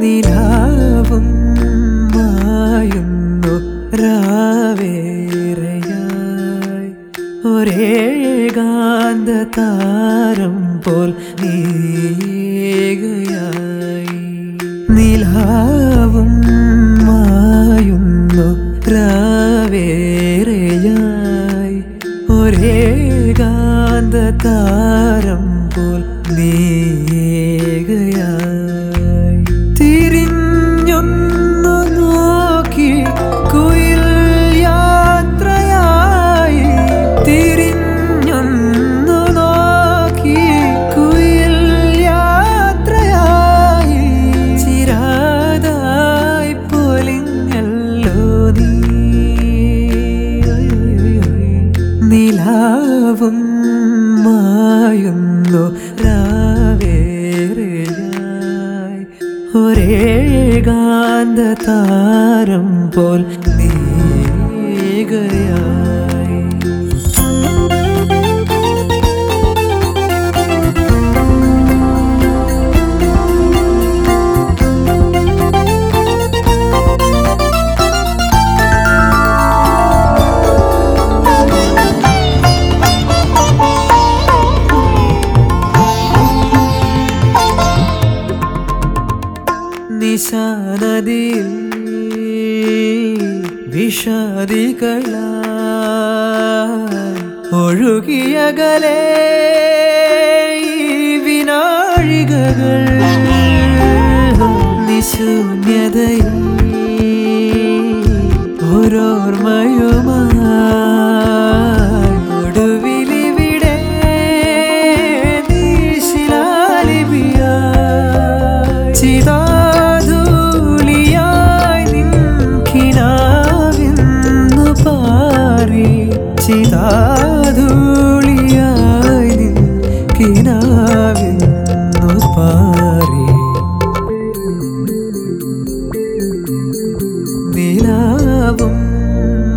നിലാവും മായുന്നു രാവേറെയായി. ഒരേകാന്ത താരം പോൽ നീകയായി നിലാവും നിലാവും മായുന്നു. രാവേറെയായി ഒരേകാന്ത താരം പോൽ നീകയായി നിശാനദിയിൽ വിഷാദികള ഒഴുകിയകലേ വിനാഴികകൾ. നിശൂന്യതയിൽ നിൻകിനാവിന്നു പാറി. നിലാവും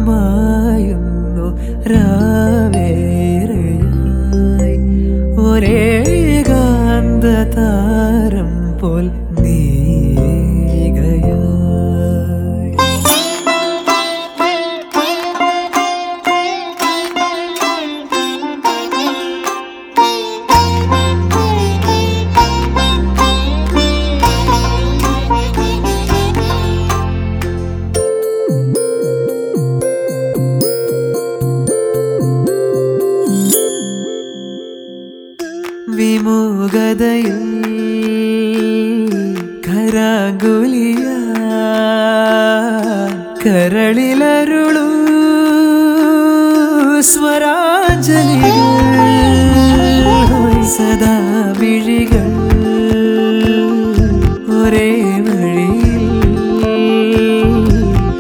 മായുന്നു രാവേറെയായി. ഒരേകാന്ത താരം പോൽ കരാകുലിയ കരളിലരുളു സ്വരാജലികൾ സദാ വിഴികൾ ഒരേ വഴിയിൽ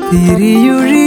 തിരിയുഴ